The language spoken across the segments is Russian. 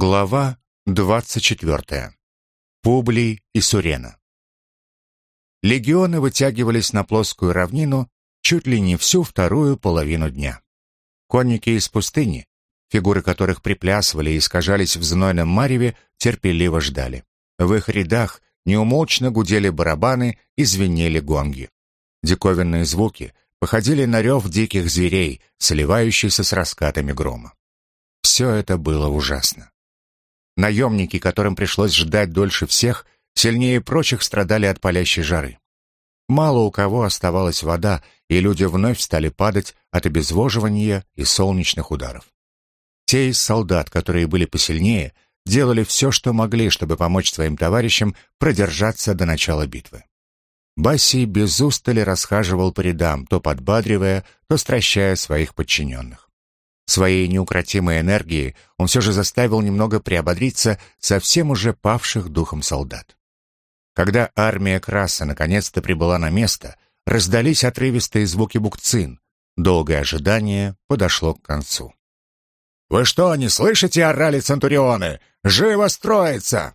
Глава 24. Публий и Сурена. Легионы вытягивались на плоскую равнину чуть ли не всю вторую половину дня. Конники из пустыни, фигуры которых приплясывали и искажались в знойном мареве, терпеливо ждали. В их рядах неумолчно гудели барабаны и звенели гонги. Диковинные звуки походили на рев диких зверей, сливающийся с раскатами грома. Все это было ужасно. Наемники, которым пришлось ждать дольше всех, сильнее прочих страдали от палящей жары. Мало у кого оставалась вода, и люди вновь стали падать от обезвоживания и солнечных ударов. Те из солдат, которые были посильнее, делали все, что могли, чтобы помочь своим товарищам продержаться до начала битвы. Басси без устали расхаживал по рядам, то подбадривая, то стращая своих подчиненных. Своей неукротимой энергией он все же заставил немного приободриться совсем уже павших духом солдат. Когда армия Краса наконец-то прибыла на место, раздались отрывистые звуки букцин. Долгое ожидание подошло к концу. «Вы что, не слышите?» — орали центурионы. «Живо строится!»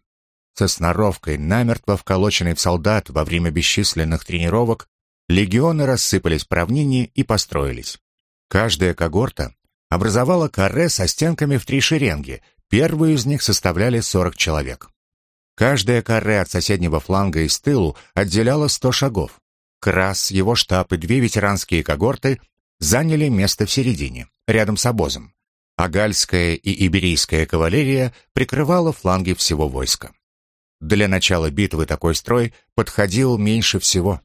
Со сноровкой, намертво вколоченной в солдат во время бесчисленных тренировок, легионы рассыпались по равнине и построились. Каждая когорта образовала каре со стенками в три шеренги, первую из них составляли 40 человек. Каждая каре от соседнего фланга и с тылу отделяла 100 шагов. Крас, его штаб и две ветеранские когорты заняли место в середине, рядом с обозом, а гальская и иберийская кавалерия прикрывала фланги всего войска. Для начала битвы такой строй подходил меньше всего.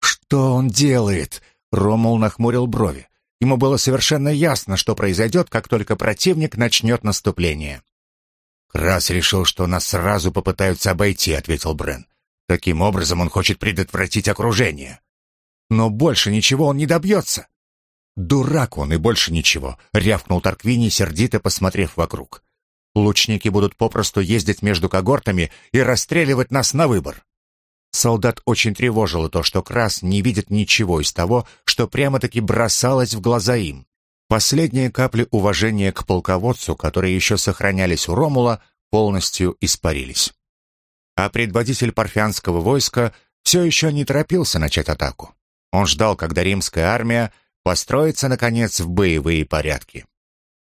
«Что он делает?» — Ромул нахмурил брови. Ему было совершенно ясно, что произойдет, как только противник начнет наступление. «Крас решил, что нас сразу попытаются обойти», — ответил Брен. «Таким образом он хочет предотвратить окружение». «Но больше ничего он не добьется». «Дурак он и больше ничего», — рявкнул Тарквини, сердито посмотрев вокруг. «Лучники будут попросту ездить между когортами и расстреливать нас на выбор». Солдат очень тревожило то, что Крас не видит ничего из того, что прямо-таки бросалось в глаза им. Последние капли уважения к полководцу, которые еще сохранялись у Ромула, полностью испарились. А предводитель парфянского войска все еще не торопился начать атаку. Он ждал, когда римская армия построится, наконец, в боевые порядки.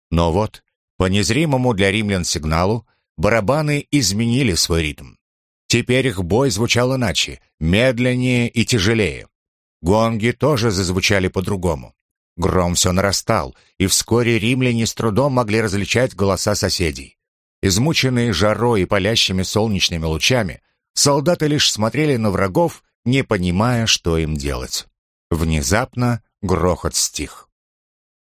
Но вот, по незримому для римлян сигналу, барабаны изменили свой ритм. Теперь их бой звучал иначе, медленнее и тяжелее. Гонги тоже зазвучали по-другому. Гром все нарастал, и вскоре римляне с трудом могли различать голоса соседей. Измученные жарой и палящими солнечными лучами, солдаты лишь смотрели на врагов, не понимая, что им делать. Внезапно грохот стих.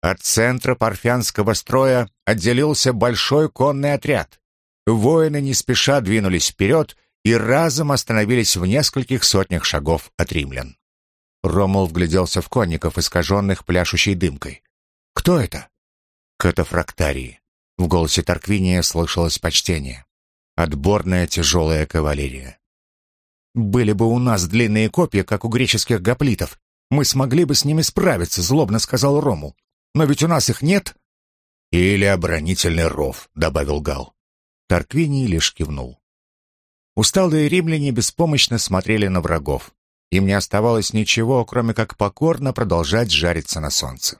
От центра парфянского строя отделился большой конный отряд. Воины не спеша двинулись вперед и разом остановились в нескольких сотнях шагов от римлян. Ромул вгляделся в конников, искаженных пляшущей дымкой. «Кто это?» «Катафрактарии». В голосе Тарквиния слышалось почтение. «Отборная тяжелая кавалерия». «Были бы у нас длинные копья, как у греческих гоплитов, мы смогли бы с ними справиться», — злобно сказал Ромул. «Но ведь у нас их нет». «Или оборонительный ров», — добавил Гал. Тарквиний лишь кивнул. Усталые римляне беспомощно смотрели на врагов. Им не оставалось ничего, кроме как покорно продолжать жариться на солнце.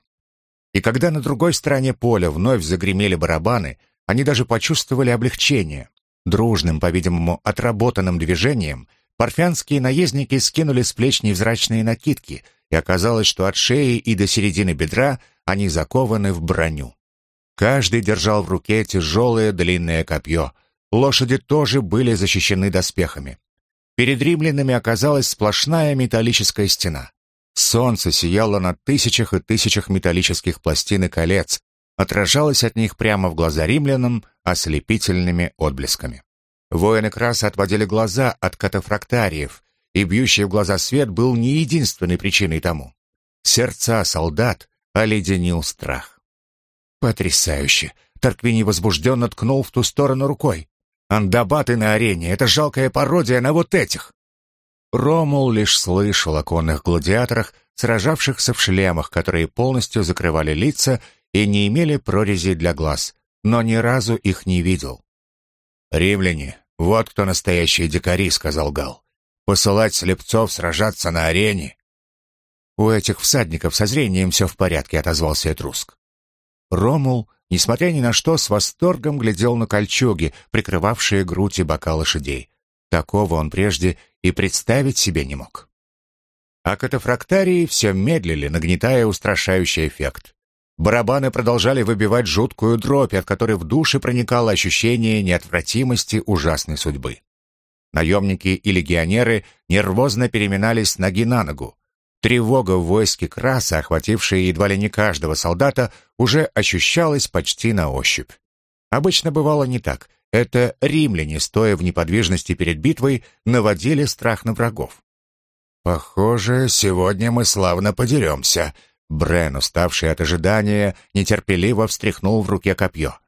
И когда на другой стороне поля вновь загремели барабаны, они даже почувствовали облегчение. Дружным, по-видимому, отработанным движением парфянские наездники скинули с плеч невзрачные накидки, и оказалось, что от шеи и до середины бедра они закованы в броню. Каждый держал в руке тяжелое длинное копье — Лошади тоже были защищены доспехами. Перед римлянами оказалась сплошная металлическая стена. Солнце сияло на тысячах и тысячах металлических пластин и колец, отражалось от них прямо в глаза римлянам ослепительными отблесками. Воины краса отводили глаза от катафрактариев, и бьющий в глаза свет был не единственной причиной тому. Сердца солдат оледенил страх. «Потрясающе!» Тарквини возбужденно ткнул в ту сторону рукой. Андабаты на арене — это жалкая пародия на вот этих. Ромул лишь слышал о конных гладиаторах, сражавшихся в шлемах, которые полностью закрывали лица и не имели прорезей для глаз, но ни разу их не видел. «Римляне, вот кто настоящие дикари», — сказал Гал. «Посылать слепцов сражаться на арене». «У этих всадников со зрением все в порядке», — отозвался Этруск. Ромул, несмотря ни на что, с восторгом глядел на кольчуги, прикрывавшие грудь и бока лошадей. Такого он прежде и представить себе не мог. А катафрактарии все медлили, нагнетая устрашающий эффект. Барабаны продолжали выбивать жуткую дробь, от которой в душе проникало ощущение неотвратимости ужасной судьбы. Наемники и легионеры нервозно переминались ноги на ногу. Тревога в войске Краса, охватившая едва ли не каждого солдата, уже ощущалась почти на ощупь. Обычно бывало не так. Это римляне, стоя в неподвижности перед битвой, наводили страх на врагов. «Похоже, сегодня мы славно подеремся», Брен, уставший от ожидания, нетерпеливо встряхнул в руке копье.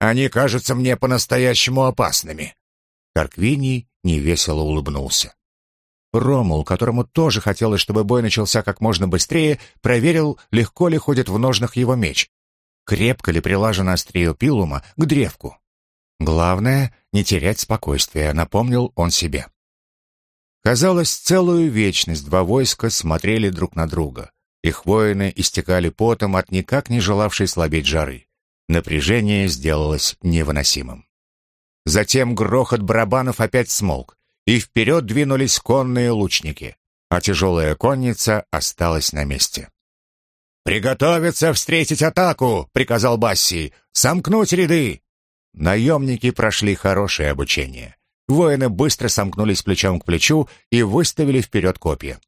«Они кажутся мне по-настоящему опасными». Тарквиний невесело улыбнулся. Ромул, которому тоже хотелось, чтобы бой начался как можно быстрее, проверил, легко ли ходит в ножнах его меч, крепко ли прилажено острие пилума к древку. Главное — не терять спокойствия, напомнил он себе. Казалось, целую вечность два войска смотрели друг на друга. Их воины истекали потом от никак не желавшей слабеть жары. Напряжение сделалось невыносимым. Затем грохот барабанов опять смолк, и вперед двинулись конные лучники, а тяжелая конница осталась на месте. «Приготовиться встретить атаку!» — приказал Басси. «Сомкнуть ряды!» Наемники прошли хорошее обучение. Воины быстро сомкнулись плечом к плечу и выставили вперед копья.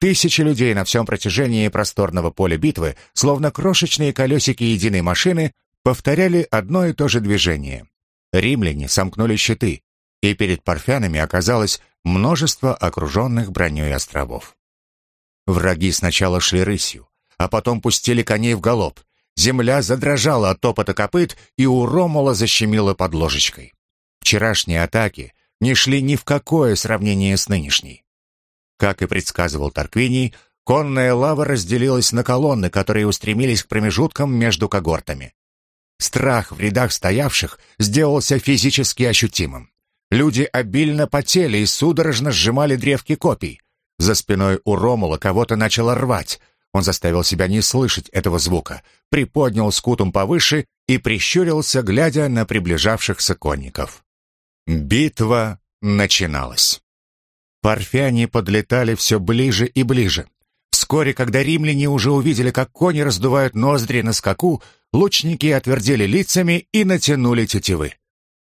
Тысячи людей на всем протяжении просторного поля битвы, словно крошечные колесики единой машины, повторяли одно и то же движение. Римляне сомкнули щиты, и перед парфянами оказалось множество окруженных броней островов. Враги сначала шли рысью, а потом пустили коней в галоп. Земля задрожала от топота копыт, и у Ромула защемило под ложечкой. Вчерашние атаки не шли ни в какое сравнение с нынешней. Как и предсказывал Тарквиний, конная лава разделилась на колонны, которые устремились к промежуткам между когортами. Страх в рядах стоявших сделался физически ощутимым. Люди обильно потели и судорожно сжимали древки копий. За спиной у Ромула кого-то начало рвать. Он заставил себя не слышать этого звука, приподнял скутум повыше и прищурился, глядя на приближавшихся конников. Битва начиналась. Парфяне подлетали все ближе и ближе. Вскоре, когда римляне уже увидели, как кони раздувают ноздри на скаку, лучники отвердели лицами и натянули тетивы.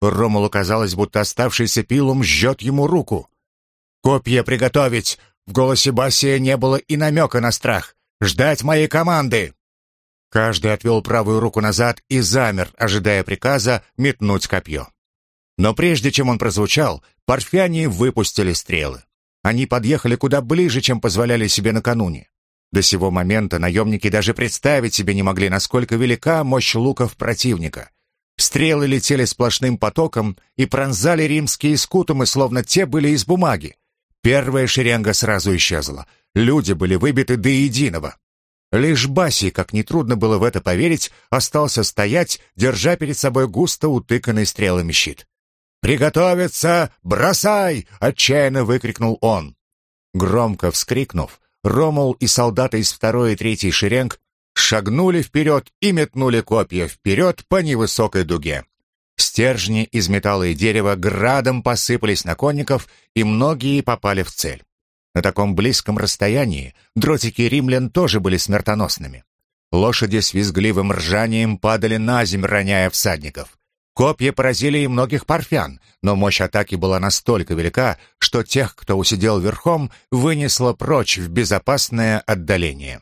Ромулу казалось, будто оставшийся пилум жжет ему руку. «Копья приготовить!» В голосе Басия не было и намека на страх. «Ждать моей команды!» Каждый отвел правую руку назад и замер, ожидая приказа метнуть копье. Но прежде чем он прозвучал, парфяне выпустили стрелы. Они подъехали куда ближе, чем позволяли себе накануне. До сего момента наемники даже представить себе не могли, насколько велика мощь луков противника. Стрелы летели сплошным потоком и пронзали римские скутумы, словно те были из бумаги. Первая шеренга сразу исчезла. Люди были выбиты до единого. Лишь Баси, как нетрудно было в это поверить, остался стоять, держа перед собой густо утыканный стрелами щит. «Приготовиться! Бросай!» — отчаянно выкрикнул он. Громко вскрикнув, Ромул и солдаты из второй и третьей шеренг шагнули вперед и метнули копья вперед по невысокой дуге. Стержни из металла и дерева градом посыпались на конников, и многие попали в цель. На таком близком расстоянии дротики римлян тоже были смертоносными. Лошади с визгливым ржанием падали на земь, роняя всадников. Копья поразили и многих парфян, но мощь атаки была настолько велика, что тех, кто усидел верхом, вынесло прочь в безопасное отдаление.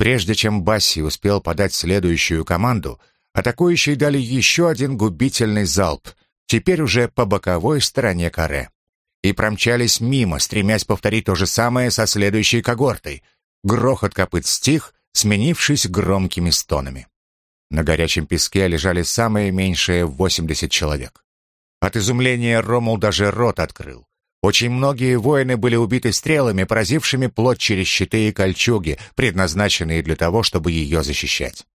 Прежде чем Басси успел подать следующую команду, атакующие дали еще один губительный залп, теперь уже по боковой стороне каре. И промчались мимо, стремясь повторить то же самое со следующей когортой. Грохот копыт стих, сменившись громкими стонами. На горячем песке лежали самые меньшие 80 человек. От изумления Ромул даже рот открыл. Очень многие воины были убиты стрелами, поразившими плоть через щиты и кольчуги, предназначенные для того, чтобы ее защищать.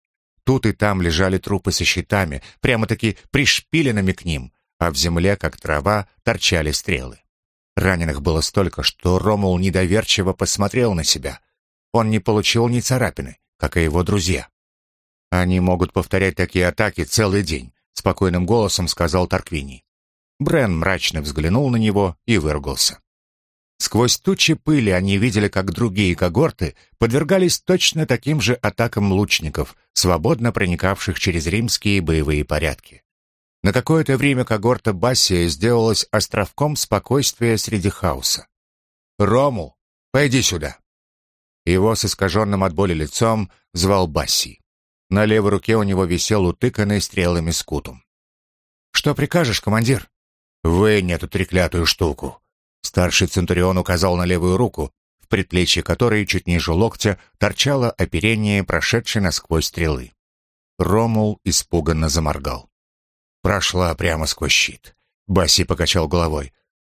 Тут и там лежали трупы со щитами, прямо-таки пришпиленными к ним, а в земле, как трава, торчали стрелы. Раненых было столько, что Ромул недоверчиво посмотрел на себя. Он не получил ни царапины, как и его друзья. «Они могут повторять такие атаки целый день», — спокойным голосом сказал Тарквини. Брен мрачно взглянул на него и выругался. Сквозь тучи пыли они видели, как другие когорты подвергались точно таким же атакам лучников, свободно проникавших через римские боевые порядки. На какое-то время когорта Бассия сделалась островком спокойствия среди хаоса. «Рому, пойди сюда!» Его с искаженным от боли лицом звал Басси. На левой руке у него висел утыканный стрелами скутум. «Что прикажешь, командир?» «Вынь эту треклятую штуку!» Старший Центурион указал на левую руку, в предплечье которой чуть ниже локтя торчало оперение, прошедшей насквозь стрелы. Ромул испуганно заморгал. Прошла прямо сквозь щит. Баси покачал головой.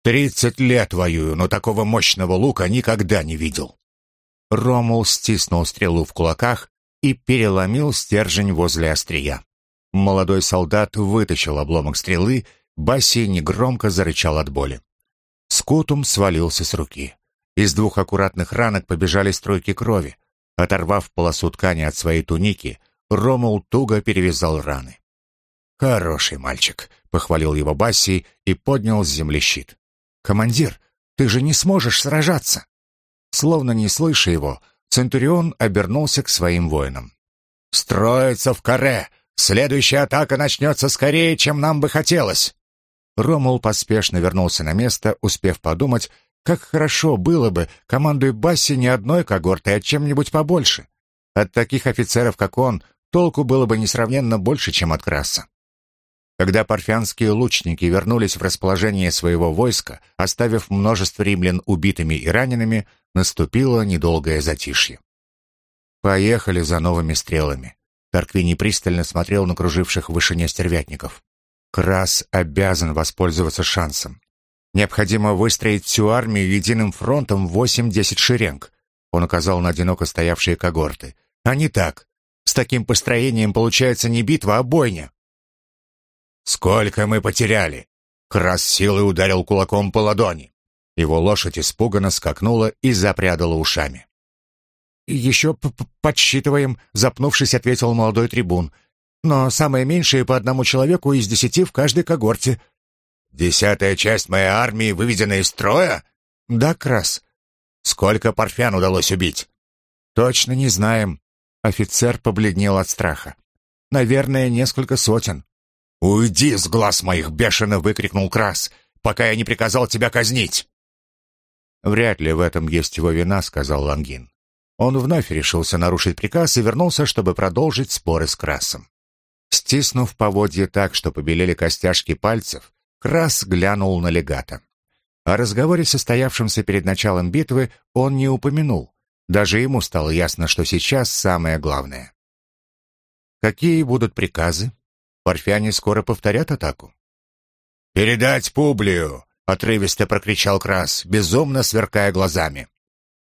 «Тридцать лет воюю, но такого мощного лука никогда не видел». Ромул стиснул стрелу в кулаках и переломил стержень возле острия. Молодой солдат вытащил обломок стрелы, Баси негромко зарычал от боли. Скутум свалился с руки. Из двух аккуратных ранок побежали струйки крови. Оторвав полосу ткани от своей туники, Ромул туго перевязал раны. «Хороший мальчик», — похвалил его Басси и поднял с земли щит. «Командир, ты же не сможешь сражаться!» Словно не слыша его, Центурион обернулся к своим воинам. «Строится в каре! Следующая атака начнется скорее, чем нам бы хотелось!» Ромул поспешно вернулся на место, успев подумать, как хорошо было бы, командуя Басси не одной когортой, а чем-нибудь побольше. От таких офицеров, как он, толку было бы несравненно больше, чем от Краса. Когда парфянские лучники вернулись в расположение своего войска, оставив множество римлян убитыми и ранеными, наступило недолгое затишье. Поехали за новыми стрелами. Тарквини пристально смотрел на круживших в вышине стервятников. Крас обязан воспользоваться шансом. Необходимо выстроить всю армию единым фронтом в 8-10 шеренг. Он указал на одиноко стоявшие когорты. А не так. С таким построением получается не битва, а бойня. «Сколько мы потеряли!» Крас силой ударил кулаком по ладони. Его лошадь испуганно скакнула и запрядала ушами. «Еще подсчитываем», — запнувшись, ответил молодой трибун. «Но самое меньшее по одному человеку из десяти в каждой когорте». «Десятая часть моей армии выведена из строя?» «Да, Крас». «Сколько парфян удалось убить?» «Точно не знаем». Офицер побледнел от страха. «Наверное, несколько сотен». «Уйди с глаз моих!» — бешено выкрикнул Крас, «пока я не приказал тебя казнить!» «Вряд ли в этом есть его вина», — сказал Лангин. Он вновь решился нарушить приказ и вернулся, чтобы продолжить споры с Красом. Стиснув поводье так, что побелели костяшки пальцев, Крас глянул на легата. О разговоре, состоявшемся перед началом битвы, он не упомянул. Даже ему стало ясно, что сейчас самое главное. «Какие будут приказы?» Парфяне скоро повторят атаку. «Передать Публию!» — отрывисто прокричал Крас, безумно сверкая глазами.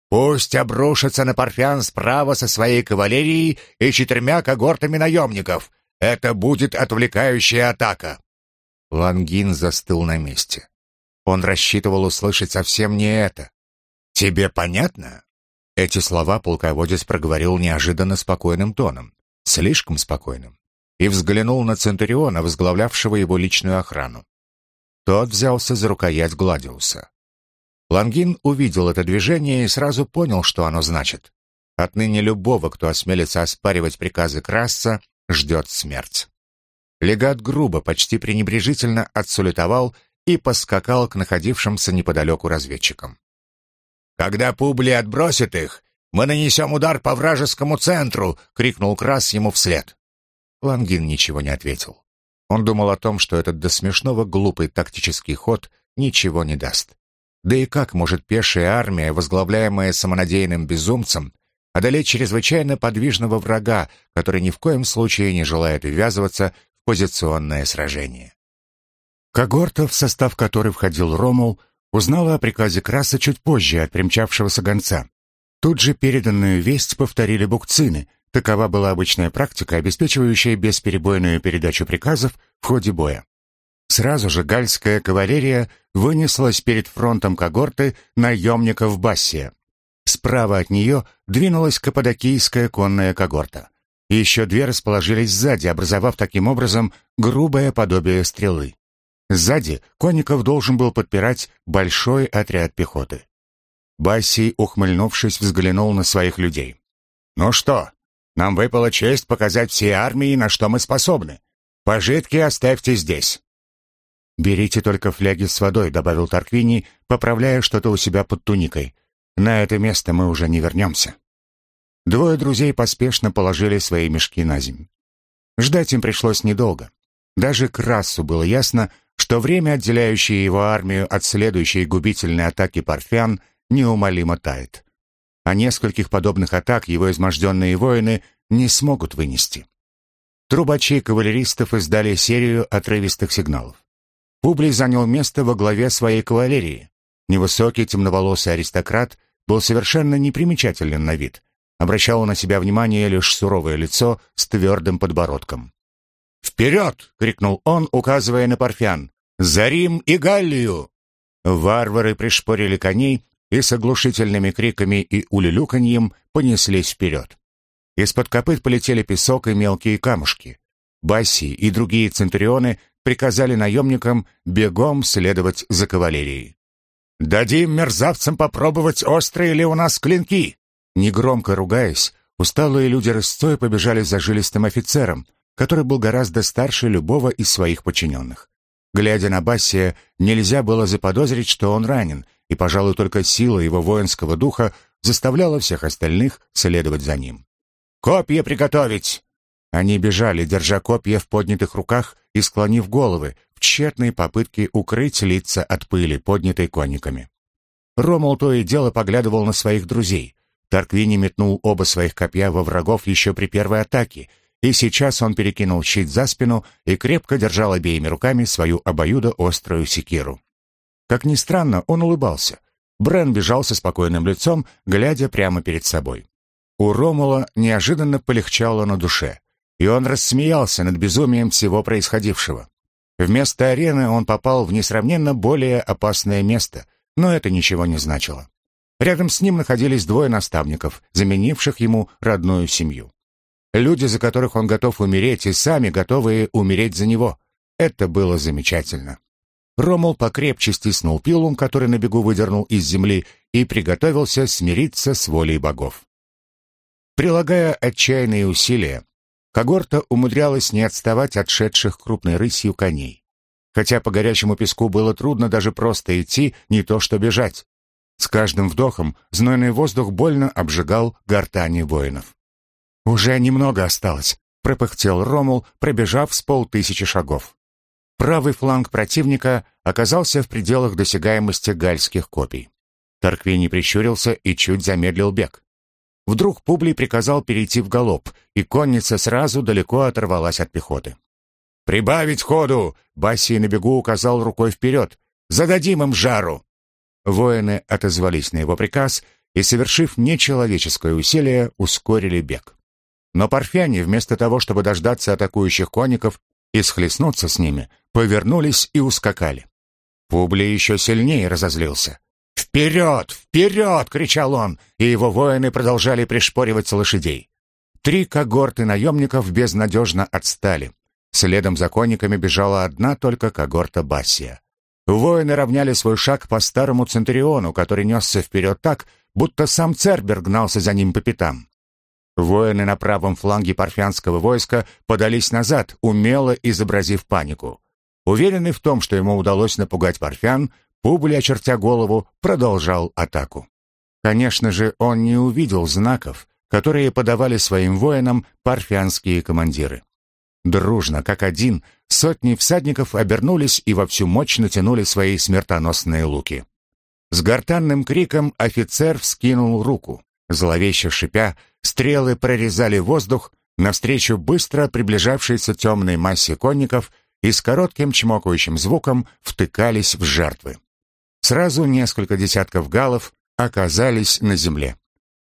«Пусть обрушится на Парфян справа со своей кавалерией и четырьмя когортами наемников. Это будет отвлекающая атака». Лангин застыл на месте. Он рассчитывал услышать совсем не это. «Тебе понятно?» Эти слова полководец проговорил неожиданно спокойным тоном. Слишком спокойным и взглянул на Центуриона, возглавлявшего его личную охрану. Тот взялся за рукоять Гладиуса. Лангин увидел это движение и сразу понял, что оно значит. Отныне любого, кто осмелится оспаривать приказы Красса, ждет смерть. Легат грубо, почти пренебрежительно отсулетовал и поскакал к находившимся неподалеку разведчикам. «Когда Публи отбросит их, мы нанесем удар по вражескому центру!» — крикнул Крас ему вслед. Лангин ничего не ответил. Он думал о том, что этот до смешного глупый тактический ход ничего не даст. Да и как может пешая армия, возглавляемая самонадеянным безумцем, одолеть чрезвычайно подвижного врага, который ни в коем случае не желает ввязываться в позиционное сражение? Когорта, в состав которой входил Ромул, узнала о приказе Краса чуть позже от примчавшегося гонца. Тут же переданную весть повторили букцины, Такова была обычная практика, обеспечивающая бесперебойную передачу приказов в ходе боя. Сразу же гальская кавалерия вынеслась перед фронтом когорты наемников Бассия. Справа от нее двинулась каппадокийская конная когорта. Еще две расположились сзади, образовав таким образом грубое подобие стрелы. Сзади конников должен был подпирать большой отряд пехоты. Бассий, ухмыльнувшись, взглянул на своих людей. «Ну что, нам выпала честь показать всей армии, на что мы способны. Пожитки оставьте здесь». «Берите только фляги с водой», — добавил Тарквини, поправляя что-то у себя под туникой. «На это место мы уже не вернемся». Двое друзей поспешно положили свои мешки на землю. Ждать им пришлось недолго. Даже Красу было ясно, что время, отделяющее его армию от следующей губительной атаки парфян, неумолимо тает. А нескольких подобных атак его изможденные воины не смогут вынести. Трубачи кавалеристов издали серию отрывистых сигналов. Публий занял место во главе своей кавалерии. Невысокий темноволосый аристократ был совершенно непримечателен на вид. Обращало на себя внимание лишь суровое лицо с твердым подбородком. «Вперед!» — крикнул он, указывая на Парфян. «За Рим и Галлию!» Варвары пришпорили коней и с оглушительными криками и улюлюканьем понеслись вперед. Из-под копыт полетели песок и мелкие камушки. Басси и другие центурионы приказали наемникам бегом следовать за кавалерией. «Дадим мерзавцам попробовать, острые ли у нас клинки!» Негромко ругаясь, усталые люди рысцой побежали за жилистым офицером, который был гораздо старше любого из своих подчиненных. Глядя на Бассия, нельзя было заподозрить, что он ранен, и, пожалуй, только сила его воинского духа заставляла всех остальных следовать за ним. «Копья приготовить!» Они бежали, держа копья в поднятых руках и склонив головы, в тщетной попытке укрыть лица от пыли, поднятой конниками. Ромул то и дело поглядывал на своих друзей. Тарквини метнул оба своих копья во врагов еще при первой атаке, и сейчас он перекинул щит за спину и крепко держал обеими руками свою обоюдоострую секиру. Как ни странно, он улыбался. Брен бежал со спокойным лицом, глядя прямо перед собой. У Ромула неожиданно полегчало на душе, и он рассмеялся над безумием всего происходившего. Вместо арены он попал в несравненно более опасное место, но это ничего не значило. Рядом с ним находились двое наставников, заменивших ему родную семью. Люди, за которых он готов умереть, и сами готовые умереть за него. Это было замечательно. Ромул покрепче стиснул пилум, который на бегу выдернул из земли, и приготовился смириться с волей богов. Прилагая отчаянные усилия, когорта умудрялась не отставать от шедших крупной рысью коней. Хотя по горячему песку было трудно даже просто идти, не то что бежать. С каждым вдохом знойный воздух больно обжигал гортани воинов. «Уже немного осталось», — пропыхтел Ромул, пробежав с полтысячи шагов. Правый фланг противника оказался в пределах досягаемости гальских копий. Тарквини прищурился и чуть замедлил бег. Вдруг Публий приказал перейти в галоп, и конница сразу далеко оторвалась от пехоты. «Прибавить ходу!» — Басси на бегу указал рукой вперед. «Зададим им жару!» Воины отозвались на его приказ и, совершив нечеловеческое усилие, ускорили бег. Но парфяне, вместо того, чтобы дождаться атакующих конников и схлестнуться с ними, повернулись и ускакали. Публий еще сильнее разозлился. «Вперед! Вперед!» — кричал он, и его воины продолжали пришпоривать лошадей. Три когорты наемников безнадежно отстали. Следом за конниками бежала одна только когорта Бассия. Воины равняли свой шаг по старому Центуриону, который несся вперед так, будто сам Цербер гнался за ним по пятам. Воины на правом фланге парфянского войска подались назад, умело изобразив панику. Уверенный в том, что ему удалось напугать парфян, Публий, очертя голову, продолжал атаку. Конечно же, он не увидел знаков, которые подавали своим воинам парфянские командиры. Дружно, как один, сотни всадников обернулись и во всю мощь натянули свои смертоносные луки. С гортанным криком офицер вскинул руку. Зловеще шипя, стрелы прорезали воздух навстречу быстро приближавшейся темной массе конников и с коротким чмокающим звуком втыкались в жертвы. Сразу несколько десятков галов оказались на земле.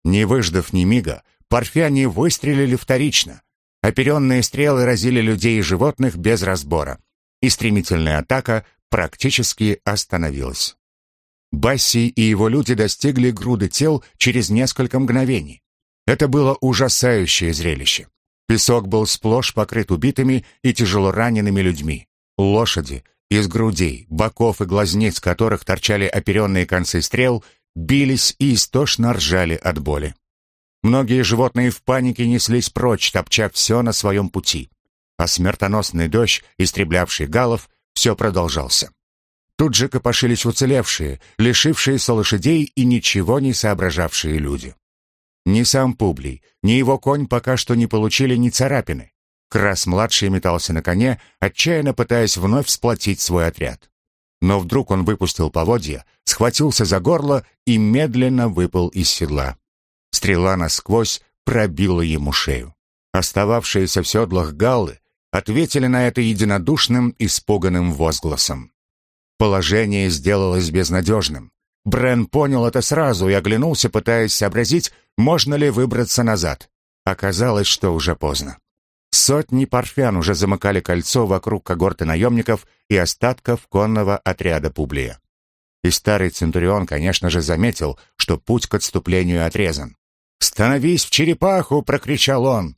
Не выждав ни мига, парфяне выстрелили вторично. Оперенные стрелы разили людей и животных без разбора, и стремительная атака практически остановилась. Басси и его люди достигли груды тел через несколько мгновений. Это было ужасающее зрелище. Песок был сплошь покрыт убитыми и тяжело ранеными людьми. Лошади, из грудей, боков и глазниц которых торчали оперенные концы стрел, бились и истошно ржали от боли. Многие животные в панике неслись прочь, топча все на своем пути. А смертоносный дождь, истреблявший галов, все продолжался. Тут же копошились уцелевшие, лишившиеся лошадей и ничего не соображавшие люди. Ни сам Публий, ни его конь пока что не получили ни царапины. Крас-младший метался на коне, отчаянно пытаясь вновь сплотить свой отряд. Но вдруг он выпустил поводья, схватился за горло и медленно выпал из седла. Стрела насквозь пробила ему шею. Остававшиеся в седлах галлы ответили на это единодушным, испуганным возгласом. Положение сделалось безнадежным. Брен понял это сразу и оглянулся, пытаясь сообразить, можно ли выбраться назад. Оказалось, что уже поздно. Сотни парфян уже замыкали кольцо вокруг когорты наемников и остатков конного отряда Публия. И старый Центурион, конечно же, заметил, что путь к отступлению отрезан. «Становись в черепаху!» — прокричал он.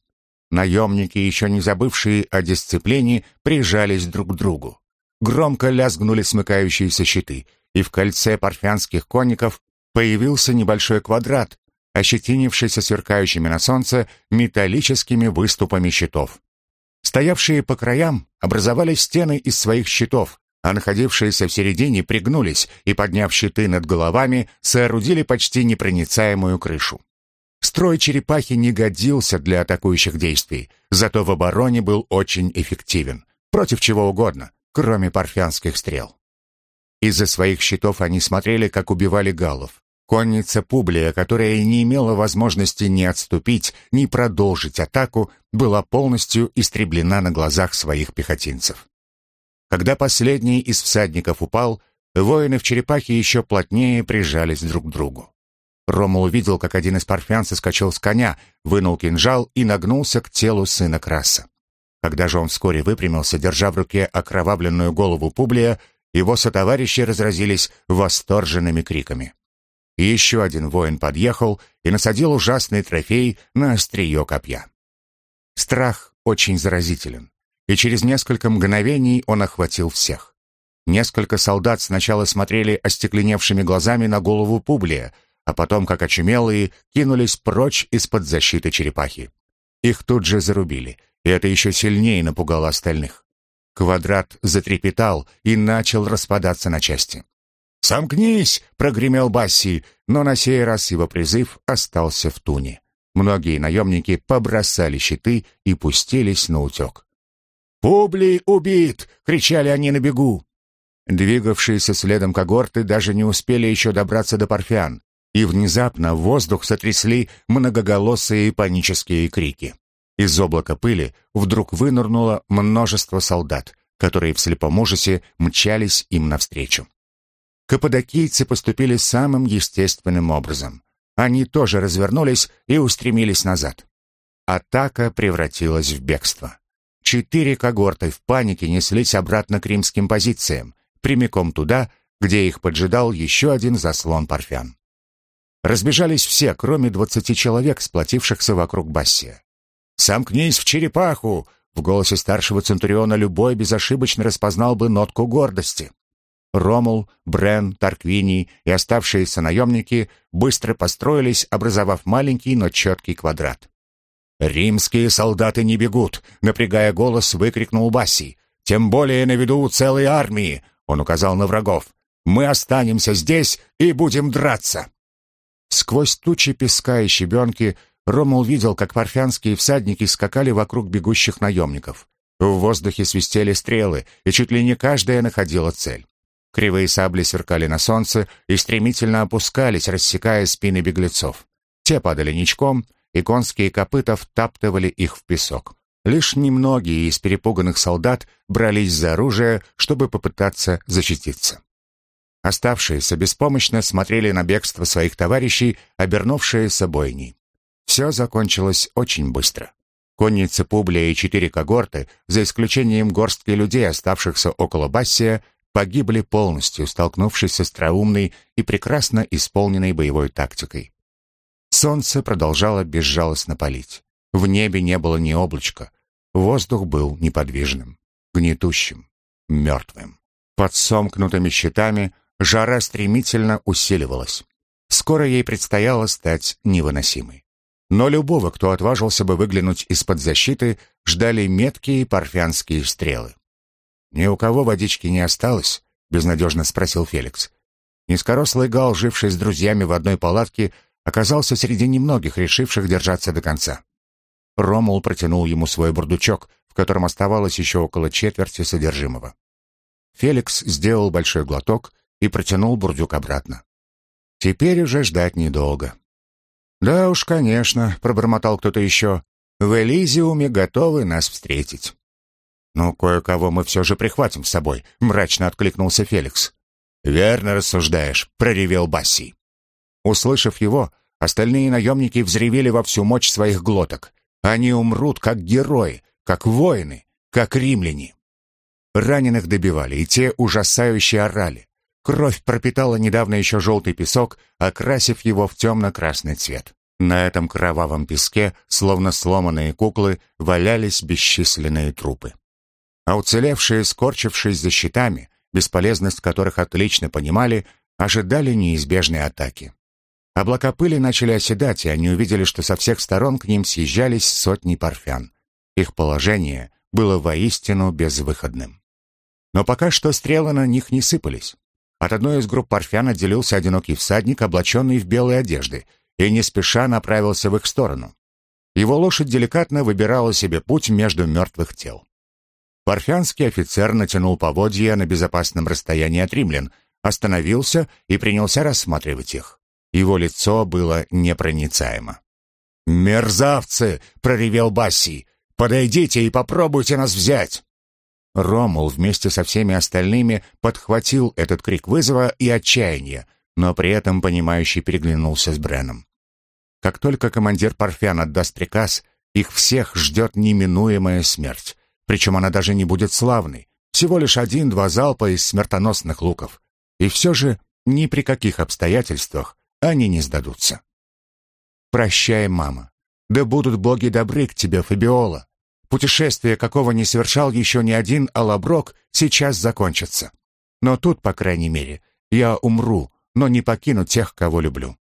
Наемники, еще не забывшие о дисциплине, прижались друг к другу. Громко лязгнули смыкающиеся щиты, и в кольце парфянских конников появился небольшой квадрат, ощетинившийся сверкающими на солнце металлическими выступами щитов. Стоявшие по краям образовали стены из своих щитов, а находившиеся в середине пригнулись и, подняв щиты над головами, соорудили почти непроницаемую крышу. Строй черепахи не годился для атакующих действий, зато в обороне был очень эффективен, против чего угодно, кроме парфянских стрел. Из-за своих щитов они смотрели, как убивали галлов. Конница Публия, которая не имела возможности ни отступить, ни продолжить атаку, была полностью истреблена на глазах своих пехотинцев. Когда последний из всадников упал, воины в черепахе еще плотнее прижались друг к другу. Рома увидел, как один из парфян соскочил с коня, вынул кинжал и нагнулся к телу сына Краса. Когда же он вскоре выпрямился, держа в руке окровавленную голову Публия, его сотоварищи разразились восторженными криками. И еще один воин подъехал и насадил ужасный трофей на острие копья. Страх очень заразителен, и через несколько мгновений он охватил всех. Несколько солдат сначала смотрели остекленевшими глазами на голову Публия, а потом, как очумелые, кинулись прочь из-под защиты черепахи. Их тут же зарубили, и это еще сильнее напугало остальных. Квадрат затрепетал и начал распадаться на части. «Сомкнись!» — прогремел Басси, но на сей раз его призыв остался в туне. Многие наемники побросали щиты и пустились на утек. «Публий убит!» — кричали они на бегу. Двигавшиеся следом когорты даже не успели еще добраться до парфян и внезапно воздух сотрясли многоголосые панические крики. Из облака пыли вдруг вынырнуло множество солдат, которые в слепом ужасе мчались им навстречу. Каппадокийцы поступили самым естественным образом. Они тоже развернулись и устремились назад. Атака превратилась в бегство. Четыре когорты в панике неслись обратно к римским позициям, прямиком туда, где их поджидал еще один заслон парфян. Разбежались все, кроме двадцати человек, сплотившихся вокруг Бассия. «Сомкнись в черепаху!» В голосе старшего Центуриона любой безошибочно распознал бы нотку гордости. Ромул, Брен, Тарквини и оставшиеся наемники быстро построились, образовав маленький, но четкий квадрат. «Римские солдаты не бегут!» — напрягая голос, выкрикнул Басси. «Тем более на виду целой армии!» — он указал на врагов. «Мы останемся здесь и будем драться!» Сквозь тучи песка и щебенки Ромул видел, как парфянские всадники скакали вокруг бегущих наемников. В воздухе свистели стрелы, и чуть ли не каждая находила цель. Кривые сабли сверкали на солнце и стремительно опускались, рассекая спины беглецов. Те падали ничком, и конские копыта втаптывали их в песок. Лишь немногие из перепуганных солдат брались за оружие, чтобы попытаться защититься. Оставшиеся беспомощно смотрели на бегство своих товарищей, обернувшиеся бойней. все закончилось очень быстро. Конницы Публия и четыре когорты, за исключением горстки людей, оставшихся около Бассия, погибли полностью, столкнувшись с остроумной и прекрасно исполненной боевой тактикой. Солнце продолжало безжалостно палить. В небе не было ни облачка. Воздух был неподвижным, гнетущим, мертвым. Под сомкнутыми щитами жара стремительно усиливалась. Скоро ей предстояло стать невыносимой. Но любого, кто отважился бы выглянуть из-под защиты, ждали меткие парфянские стрелы. «Ни у кого водички не осталось?» — безнадежно спросил Феликс. Низкорослый Гал, живший с друзьями в одной палатке, оказался среди немногих, решивших держаться до конца. Ромул протянул ему свой бурдучок, в котором оставалось еще около четверти содержимого. Феликс сделал большой глоток и протянул бурдюк обратно. Теперь уже ждать недолго. «Да уж, конечно», — пробормотал кто-то еще. «В Элизиуме готовы нас встретить». «Ну, кое-кого мы все же прихватим с собой», — мрачно откликнулся Феликс. «Верно рассуждаешь», — проревел Басси. Услышав его, остальные наемники взревели во всю мощь своих глоток. Они умрут как герои, как воины, как римляне. Раненых добивали, и те ужасающе орали. Кровь пропитала недавно еще желтый песок, окрасив его в темно-красный цвет. На этом кровавом песке, словно сломанные куклы, валялись бесчисленные трупы. А уцелевшие, скорчившись за щитами, бесполезность которых отлично понимали, ожидали неизбежной атаки. Облака пыли начали оседать, и они увидели, что со всех сторон к ним съезжались сотни парфян. Их положение было воистину безвыходным. Но пока что стрелы на них не сыпались. От одной из групп парфян отделился одинокий всадник, облаченный в белые одежды, и не спеша направился в их сторону. Его лошадь деликатно выбирала себе путь между мертвых тел. Парфянский офицер натянул поводья на безопасном расстоянии от римлян, остановился и принялся рассматривать их. Его лицо было непроницаемо. «Мерзавцы!» — проревел Басси. «Подойдите и попробуйте нас взять!» Ромул вместе со всеми остальными подхватил этот крик вызова и отчаяния, но при этом понимающий переглянулся с Бреном. Как только командир Парфян отдаст приказ, их всех ждет неминуемая смерть. Причем она даже не будет славной. Всего лишь один-два залпа из смертоносных луков. И все же ни при каких обстоятельствах они не сдадутся. Прощай, мама. Да будут боги добры к тебе, Фабиола. Путешествие, какого не совершал еще ни один алаброк, сейчас закончится. Но тут, по крайней мере, я умру, но не покину тех, кого люблю.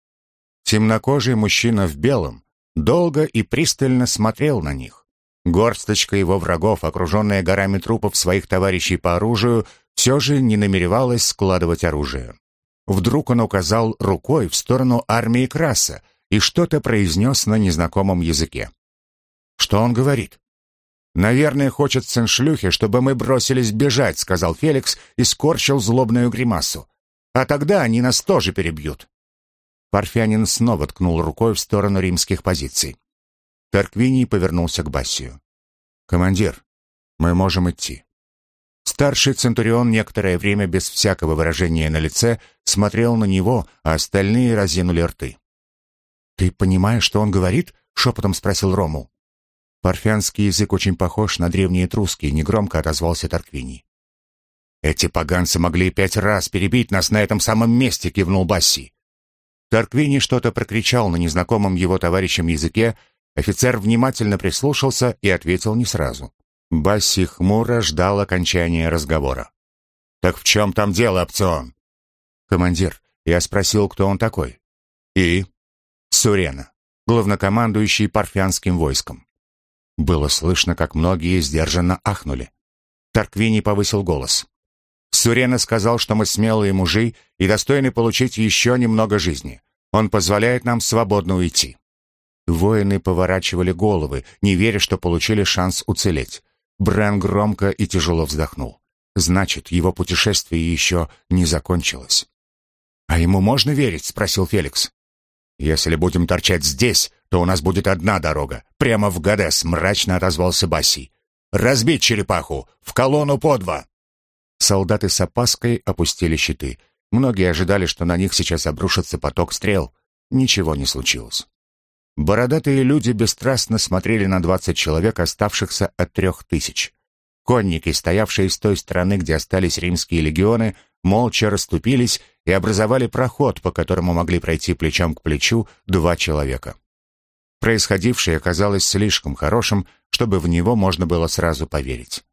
Темнокожий мужчина в белом долго и пристально смотрел на них. Горсточка его врагов, окруженная горами трупов своих товарищей по оружию, все же не намеревалась складывать оружие. Вдруг он указал рукой в сторону армии Краса и что-то произнес на незнакомом языке. «Что он говорит?» «Наверное, хочет сын шлюхи, чтобы мы бросились бежать», — сказал Феликс и скорчил злобную гримасу. «А тогда они нас тоже перебьют». Парфянин снова ткнул рукой в сторону римских позиций. Тарквиний повернулся к Бассию. «Командир, мы можем идти». Старший Центурион некоторое время без всякого выражения на лице смотрел на него, а остальные разинули рты. «Ты понимаешь, что он говорит?» — шепотом спросил Рому. «Парфянский язык очень похож на древний этрусский», — негромко отозвался Тарквини. «Эти поганцы могли пять раз перебить нас на этом самом месте», — кивнул Басси. Тарквини что-то прокричал на незнакомом его товарищем языке, офицер внимательно прислушался и ответил не сразу. Басси хмуро ждал окончания разговора. «Так в чем там дело, опцион?» «Командир, я спросил, кто он такой». «И?» «Сурена, главнокомандующий парфянским войском». Было слышно, как многие сдержанно ахнули. Тарквини повысил голос. Сурена сказал, что мы смелые мужи и достойны получить еще немного жизни. Он позволяет нам свободно уйти. Воины поворачивали головы, не веря, что получили шанс уцелеть. Брэн громко и тяжело вздохнул. Значит, его путешествие еще не закончилось. «А ему можно верить?» — спросил Феликс. «Если будем торчать здесь, то у нас будет одна дорога, прямо в Гадес», — мрачно отозвался Басси. «Разбить черепаху! В колонну по два!» Солдаты с опаской опустили щиты. Многие ожидали, что на них сейчас обрушится поток стрел. Ничего не случилось. Бородатые люди бесстрастно смотрели на двадцать человек, оставшихся от трех тысяч. Конники, стоявшие с той стороны, где остались римские легионы, молча расступились и образовали проход, по которому могли пройти плечом к плечу два человека. Происходившее казалось слишком хорошим, чтобы в него можно было сразу поверить.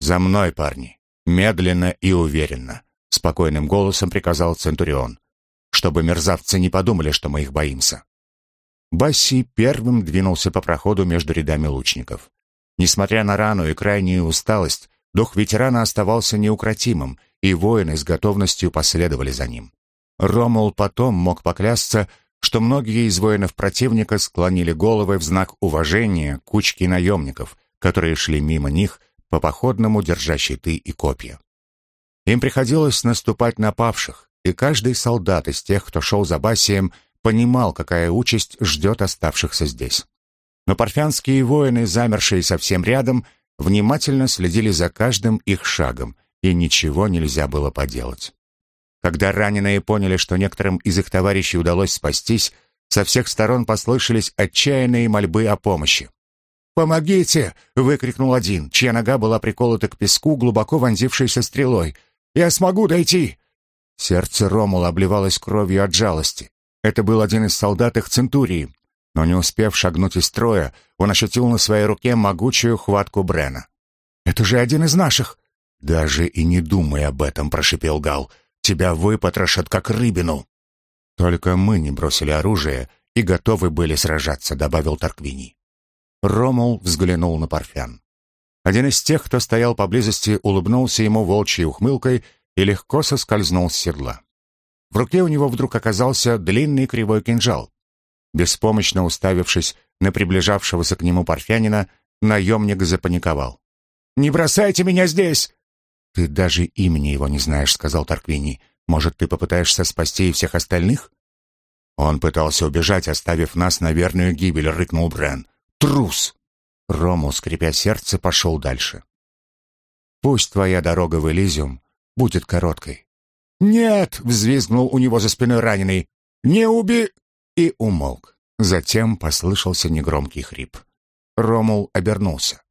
«За мной, парни! Медленно и уверенно!» — спокойным голосом приказал Центурион. «Чтобы мерзавцы не подумали, что мы их боимся». Басси первым двинулся по проходу между рядами лучников. Несмотря на рану и крайнюю усталость, дух ветерана оставался неукротимым, и воины с готовностью последовали за ним. Ромул потом мог поклясться, что многие из воинов противника склонили головы в знак уважения кучки наемников, которые шли мимо них по походному, держа щиты и копья. Им приходилось наступать на павших, и каждый солдат из тех, кто шел за Басием, понимал, какая участь ждет оставшихся здесь. Но парфянские воины, замершие совсем рядом, внимательно следили за каждым их шагом, и ничего нельзя было поделать. Когда раненые поняли, что некоторым из их товарищей удалось спастись, со всех сторон послышались отчаянные мольбы о помощи. «Помогите!» — выкрикнул один, чья нога была приколота к песку, глубоко вонзившейся стрелой. «Я смогу дойти!» Сердце Ромула обливалось кровью от жалости. Это был один из солдат их центурии, но не успев шагнуть из строя, он ощутил на своей руке могучую хватку Брена. «Это же один из наших!» «Даже и не думай об этом», — прошипел Гал. «Тебя выпотрошат, как рыбину!» «Только мы не бросили оружие и готовы были сражаться», — добавил Тарквини. Ромул взглянул на Парфян. Один из тех, кто стоял поблизости, улыбнулся ему волчьей ухмылкой и легко соскользнул с седла. В руке у него вдруг оказался длинный кривой кинжал. Беспомощно уставившись на приближавшегося к нему парфянина, наемник запаниковал. «Не бросайте меня здесь!» «Ты даже имени его не знаешь», — сказал Тарквини. «Может, ты попытаешься спасти и всех остальных?» «Он пытался убежать, оставив нас на верную гибель», — рыкнул Брен. «Трус!» Рому, скрипя сердце, пошел дальше. «Пусть твоя дорога в Элизиум будет короткой». «Нет!» — взвизгнул у него за спиной раненый. «Не уби...» и умолк. Затем послышался негромкий хрип. Ромул обернулся.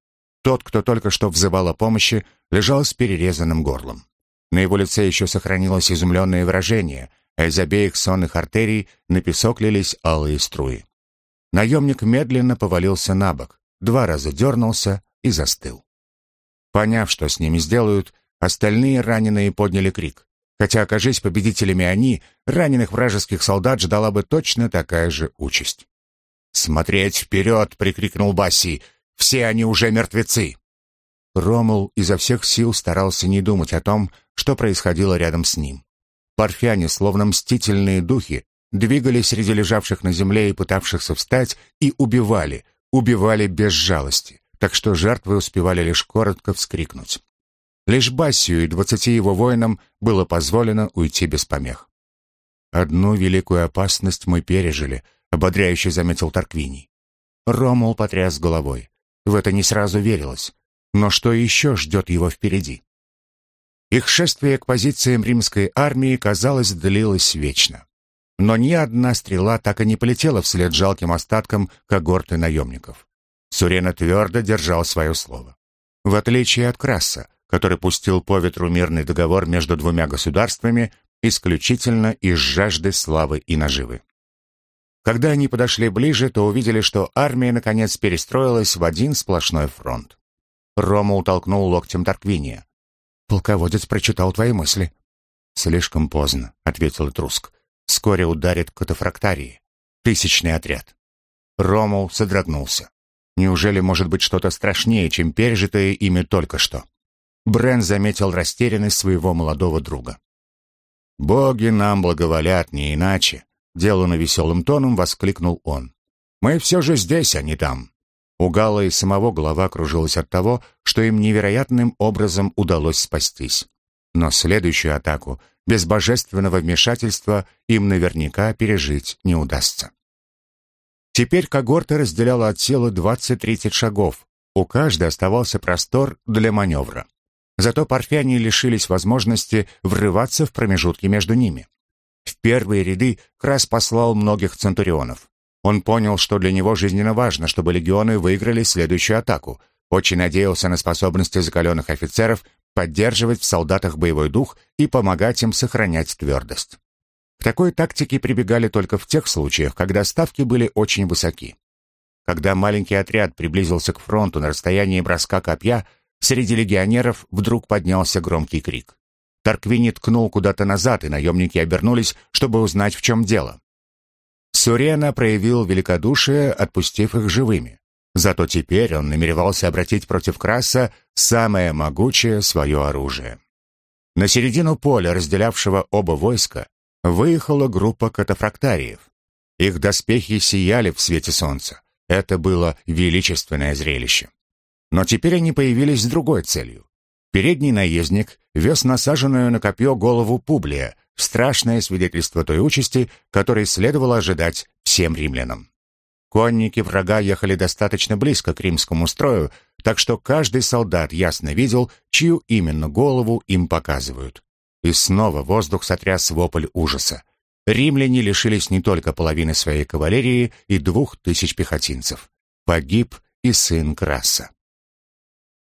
Тот, кто только что взывал о помощи, лежал с перерезанным горлом. На его лице еще сохранилось изумленное выражение, а из обеих сонных артерий на песок лились алые струи. Наемник медленно повалился на бок, два раза дернулся и застыл. Поняв, что с ними сделают, остальные раненые подняли крик. Хотя, окажись победителями они, раненых вражеских солдат ждала бы точно такая же участь. «Смотреть вперед!» — прикрикнул Басси. «Все они уже мертвецы!» Ромул изо всех сил старался не думать о том, что происходило рядом с ним. Парфяне, словно мстительные духи, двигались среди лежавших на земле и пытавшихся встать, и убивали, убивали без жалости, так что жертвы успевали лишь коротко вскрикнуть. Лишь Бассию и двадцати его воинам было позволено уйти без помех. «Одну великую опасность мы пережили», — ободряюще заметил Тарквиний. Ромул потряс головой. В это не сразу верилось. Но что еще ждет его впереди? Их шествие к позициям римской армии, казалось, длилось вечно. Но ни одна стрела так и не полетела вслед жалким остаткам когорты наемников. Сурена твердо держал свое слово. В отличие от Краса, который пустил по ветру мирный договор между двумя государствами исключительно из жажды славы и наживы. Когда они подошли ближе, то увидели, что армия наконец перестроилась в один сплошной фронт. Рома утолкнул локтем Тарквиния. «Полководец прочитал твои мысли». «Слишком поздно», — ответил Труск. «Вскоре ударит катафрактарии. Тысячный отряд». Ромул содрогнулся. Неужели может быть что-то страшнее, чем пережитое ими только что? Брен заметил растерянность своего молодого друга. «Боги нам благоволят, не иначе», — деланно веселым тоном воскликнул он. «Мы все же здесь, а не там». У Гала и самого голова кружилась от того, что им невероятным образом удалось спастись. Но следующую атаку, без божественного вмешательства, им наверняка пережить не удастся. Теперь когорта разделяла от силы 20-30 шагов. У каждой оставался простор для маневра. Зато парфяне лишились возможности врываться в промежутки между ними. В первые ряды Крас послал многих центурионов. Он понял, что для него жизненно важно, чтобы легионы выиграли следующую атаку. Очень надеялся на способности закаленных офицеров поддерживать в солдатах боевой дух и помогать им сохранять твердость. К такой тактике прибегали только в тех случаях, когда ставки были очень высоки. Когда маленький отряд приблизился к фронту на расстоянии броска копья, среди легионеров вдруг поднялся громкий крик. Тарквини ткнул куда-то назад, и наемники обернулись, чтобы узнать, в чем дело. Сурена проявил великодушие, отпустив их живыми. Зато теперь он намеревался обратить против Краса самое могучее свое оружие. На середину поля, разделявшего оба войска, выехала группа катафрактариев. Их доспехи сияли в свете солнца. Это было величественное зрелище. Но теперь они появились с другой целью. Передний наездник вез насаженную на копье голову Публия, страшное свидетельство той участи, которой следовало ожидать всем римлянам. Конники врага ехали достаточно близко к римскому строю, так что каждый солдат ясно видел, чью именно голову им показывают. И снова воздух сотряс вопль ужаса. Римляне лишились не только половины своей кавалерии и двух тысяч пехотинцев. Погиб и сын Краса.